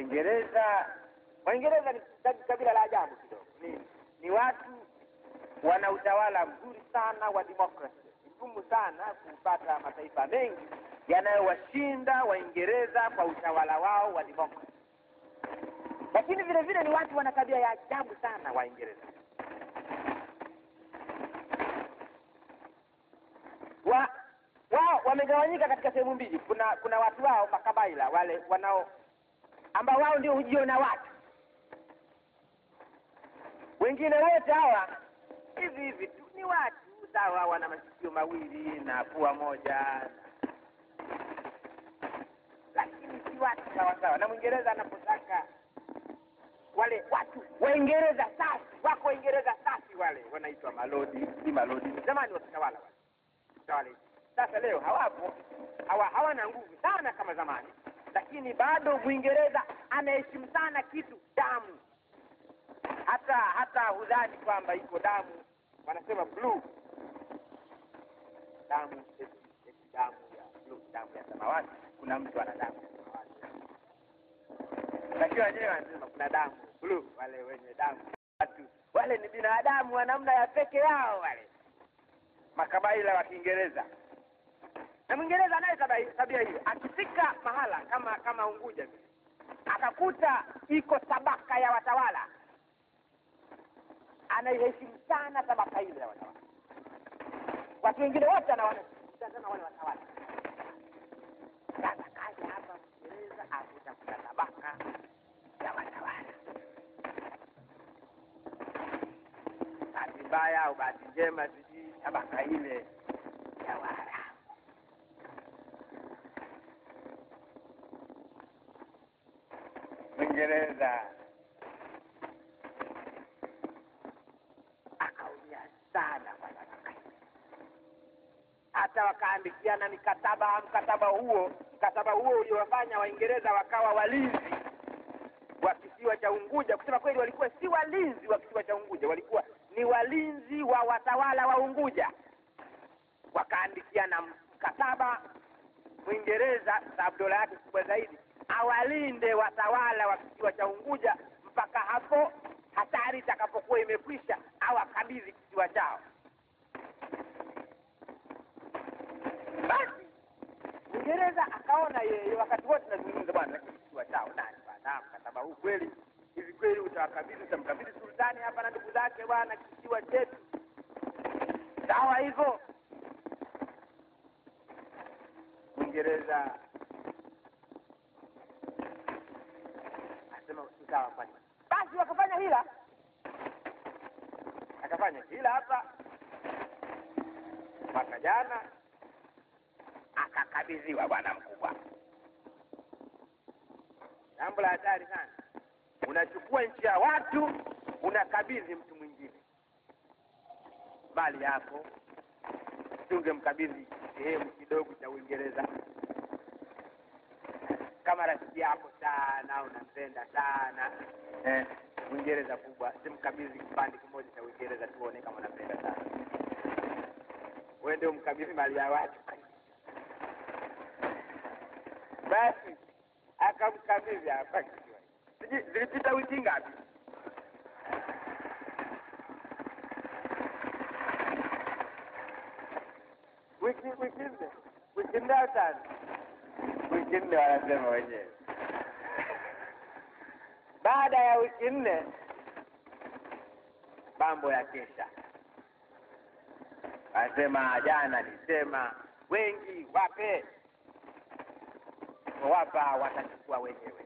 Waingereza Waingereza ni kabila la ajabu kidogo, ni ni watu wana utawala mzuri sana wa demokrasi. Vigumu sana kupata mataifa mengi yanayowashinda Waingereza kwa utawala wao wa demokrasi, lakini vile vile ni watu wana tabia ya ajabu sana Waingereza. wa wao wamegawanyika katika sehemu mbili. Kuna kuna watu wao makabaila wale wanao ambao wao ndio hujiona watu, wengine wote hawa hivi hivi tu ni watu. Sawa, wana masikio mawili na pua moja, lakini si watu sawa sawa. Na Mwingereza anapotaka wale watu. Waingereza safi, wako Waingereza safi, wale. Wanaitwa malodi, si malodi, zamani wakitawala wale. Sasa leo hawapo, hawa hawana nguvu sana kama zamani, lakini bado Mwingereza anaheshimu sana kitu damu, hata hata hudhani kwamba iko damu, wanasema blue. Damu, damu ya blue, damu ya samawati. Kuna mtu ana damu lakini wenyewe wanasema kuna damu blue. Wale wenye damu watu. Wale ni binadamu wa namna ya peke yao wale. Makabaila wa Kiingereza na Mwingereza anaye tabia hiyo. Akifika mahala kama kama Unguja akakuta iko tabaka ya watawala, anaiheshimu sana tabaka ile ya watawala. Watu wengine wote anawana sana wale watawala. Sasa kaja hapa Mwingereza akutafuta tabaka ya watawala. Bahati mbaya au bahati njema, sijui tabaka ile ya Waarabu Mwingereza akaumia sana hata wakaandikiana mikataba. Mkataba huo mkataba huo uliowafanya Waingereza wakawa walinzi wa kisiwa cha Unguja. Kusema kweli, walikuwa si walinzi wa kisiwa cha Unguja, walikuwa ni walinzi wa watawala wa Unguja. Wakaandikiana mkataba, Mwingereza sababu dola yake kubwa zaidi awalinde watawala wa kisiwa cha Unguja mpaka hapo hatari itakapokuwa imekwisha, awakabidhi kisiwa chao. Basi Uingereza akaona yeye, wakati wote nazungumza bwana, lakini kisiwa chao nani bwana, mkataba huu kweli hivi kweli utawakabidhi, utamkabidhi sultani hapa na ndugu zake bwana, kisiwa chetu sawa hivyo. Uingereza sawa, fanya basi. Wakafanya hila, akafanya hila hapa mwaka jana, akakabidhiwa bwana mkubwa. Jambo la hatari sana, unachukua nchi ya watu unakabidhi mtu mwingine mali yako. Tungemkabidhi sehemu kidogo cha Uingereza kama rafiki yako sana, unampenda sana eh, Uingereza kubwa, simkabidhi kipande kimoja cha Uingereza tuone kama unampenda sana. Wewe ndio mkabidhi mali ya watu. Basi akamkabidhi hapa. Zilipita wiki ngapi? Wiki wiki nne, wiki nne tano? Wiki nne wanasema wenyewe. Baada ya wiki nne mambo ya kesha, wanasema jana nisema wengi wape wapa watachukua wenyewe.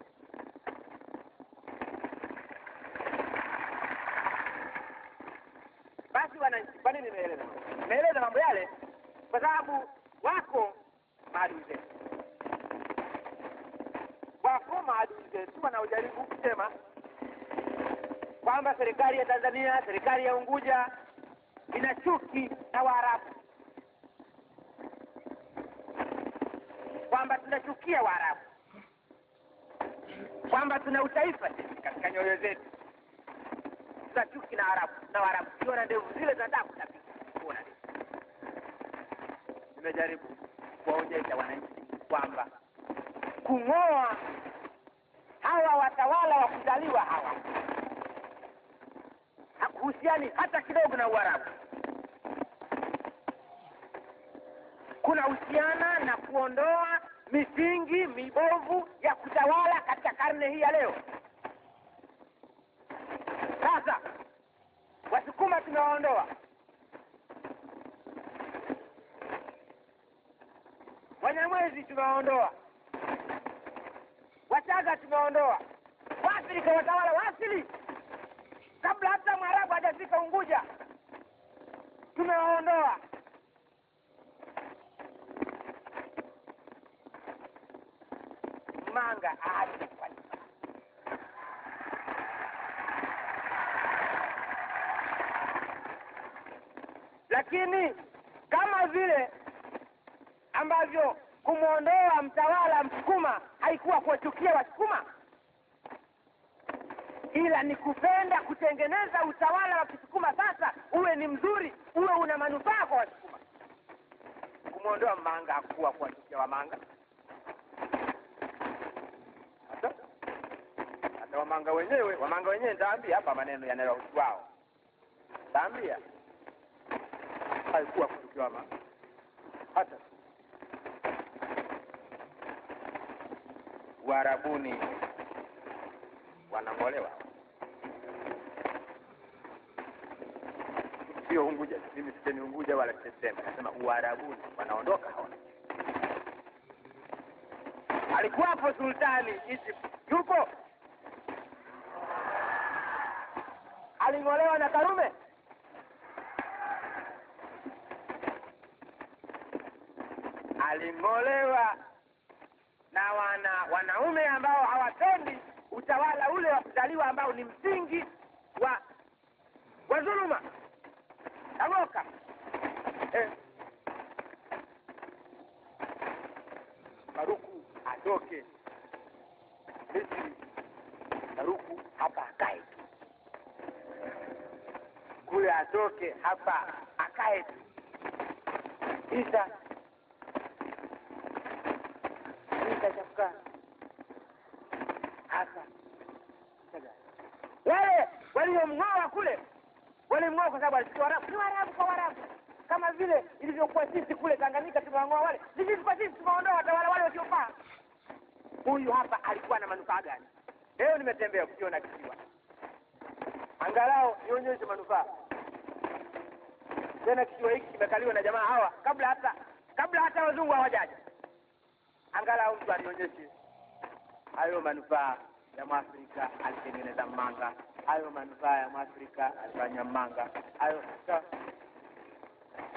Basi wananchi, kwa nini nimeeleza? Nimeeleza mambo yale kwa sababu wako maadui zetu, wako maadui zetu wanaojaribu kusema kwamba serikali ya Tanzania, serikali ya Unguja ina chuki na Waarabu, kwamba tunachukia Waarabu, kwamba tuna utaifa sisi katika nyoyo zetu, tuna chuki na Waarabu na Waarabu sio na ndevu zile za damu kabisa. Nimejaribu kuwaonyesha wananchi kwamba kung'oa hawa watawala wa kuzaliwa hawa, hakuhusiani hata kidogo na Uarabu. Kuna Kunahusiana na kuondoa misingi mibovu ya kutawala katika karne hii ya leo. Sasa Wasukuma tumewaondoa, Wanyamwezi tumewaondoa, Wachaga Wasili kwa watawala wasili kabla hata Mwarabu hajafika Unguja tumewaondoa. Manga aache. Lakini kama vile ambavyo kumwondoa mtawala Msukuma haikuwa kuwachukia Wasukuma, ila ni kupenda kutengeneza utawala wa Kisukuma sasa uwe ni mzuri, uwe una manufaa kwa Wasukuma. Kumwondoa Manga akuwa kuwachukia Wamanga, hata Wamanga wenyewe, Wamanga wenyewe nitaambia hapa maneno yanayohusu wao, haikuwa kuchukia Wamanga hata Uarabuni wanang'olewa, sio Unguja. Mimi sisemi Unguja wala sisema, nasema Uarabuni wanaondoka hawa. Alikuwapo sultani Egypt, yupo, aling'olewa na Karume. Aling'olewa na wana wanaume ambao hawapendi utawala ule wa kuzaliwa ambao ni msingi wa wa dhuluma. Tagoka eh. Faruku atoke Misri, Faruku hapa akae tu, kule atoke hapa akae tu. Isa itachafuka hasa. Wale waliomng'oa kule walimng'oa kwa sababu alisikia Warabu ni Warabu kwa Warabu, kama vile ilivyokuwa sisi kule Tanganyika tumewang'oa wale, ni sisi kwa sisi tumeondoa watawala wale wasiofaa. Huyu hapa alikuwa na manufaa gani? Leo nimetembea kukiona kisiwa, angalau nionyeshe manufaa. Tena kisiwa hiki kimekaliwa na jamaa hawa. Kabla hata kabla hata wazungu hawajaja angalau mtu alionyeshe hayo manufaa ya Mwafrika alitengeneza manga, hayo manufaa ya Mwafrika alifanya manga, hayo so.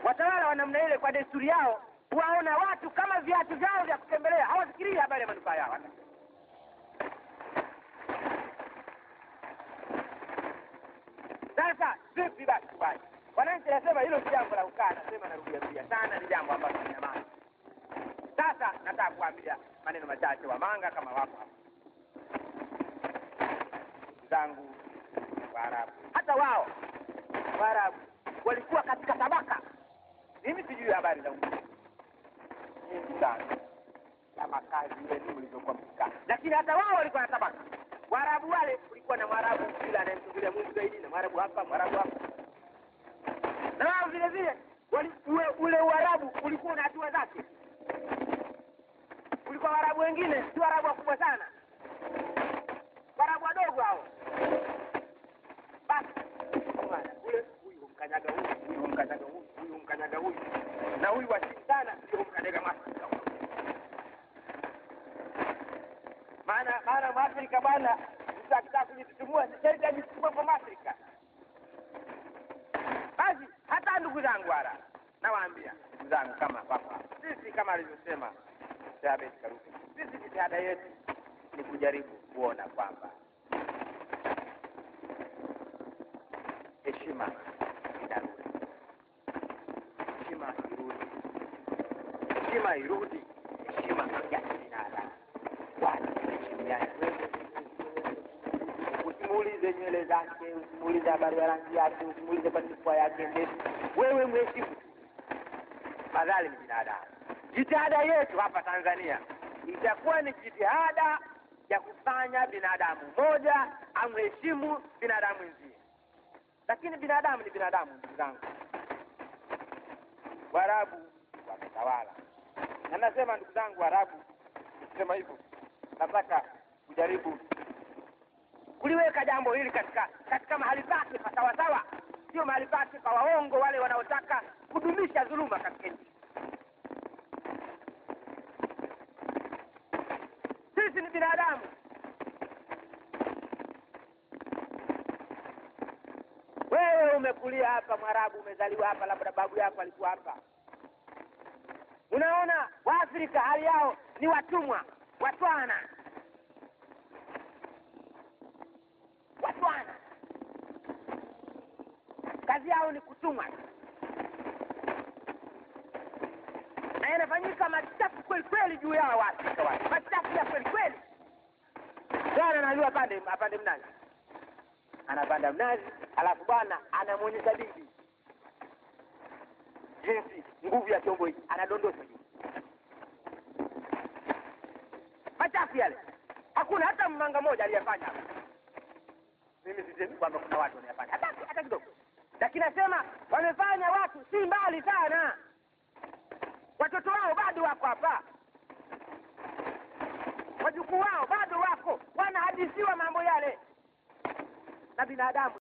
watawala wa namna ile, kwa desturi yao waona watu kama viatu vyao vya kutembelea, hawafikirii habari ya manufaa yao. Sasa vipi basi? Wananchi anasema hilo si jambo la kukaa, nasema narudia rudia sana, ni jambo ambalo ni amani. Sasa nataka kuambia maneno machache Wamanga kama wako hapa, zangu Waarabu. Hata wao Waarabu walikuwa katika tabaka, mimi sijui habari za nyingi sana. Ya makazi elimu mlivyokuwa mkikaa, lakini hata wao walikuwa na tabaka. Waarabu wale, kulikuwa na Mwarabu kila anayemchungulia Mungu zaidi, na Mwarabu hapa, Mwarabu hapa, na wao vile vile ule Uarabu ulikuwa na hatua zake kulikuwa Waarabu wengine si Waarabu wakubwa sana, Waarabu wadogo hao. Basi huyu humkanyaga huyu, huyu humkanyaga huyu, huyu humkanyaga huyu, na huyu wa chini sana ndio humkanyaga Mwafrika. Maana maana Mwafrika bwana, mtu akitaka kujitutumua sasa ajitutumue kwa Mwafrika. Basi hata ndugu zangu wala nawaambia ndugu zangu kama papa, sisi kama alivyosema Thabit Karume, sisi jitihada yetu ni kujaribu kuona kwamba heshima inarudi, heshima irudi, heshima irudi, heshima ya kinara. Bwana, heshimiane. Usimuulize nywele zake, usimuulize habari ya rangi yake, usimuulize kwa yake ndefu. Wewe mheshimu madhali ni binadamu. Jitihada yetu hapa Tanzania itakuwa ni jitihada ya kufanya binadamu mmoja amheshimu binadamu mwenzie lakini binadamu ni binadamu ndugu zangu. Waarabu wametawala. Na nasema ndugu zangu waarabu sema hivyo nataka kujaribu kuliweka jambo hili katika katika mahali pake pa sawasawa. Sio mahali pake pa waongo wale wanaotaka kudumisha dhuluma katika nchi sisi ni binadamu wewe umekulia hapa mwarabu umezaliwa hapa labda babu yako alikuwa hapa. Unaona waafrika hali yao ni watumwa watwana watwana kazi yao ni kutumwa. Na yanafanyika machafu kweli kweli juu yao waafrika wale. Machafu ya kweli kweli bwana anajua pande apande mnazi. Anapanda mnazi alafu bwana anamwonyesha bibi jinsi nguvu ya chombo hiki anadondosha. Juu machafu yale. Hakuna hata mmanga mmoja aliyefanya. Mimi sisemi kwamba kuna watu wanayafanya. Hata hata kidogo. Lakini nasema wamefanya watu si mbali sana. Watoto wao bado wako hapa wao bado wako wanahadithiwa mambo yale. Na binadamu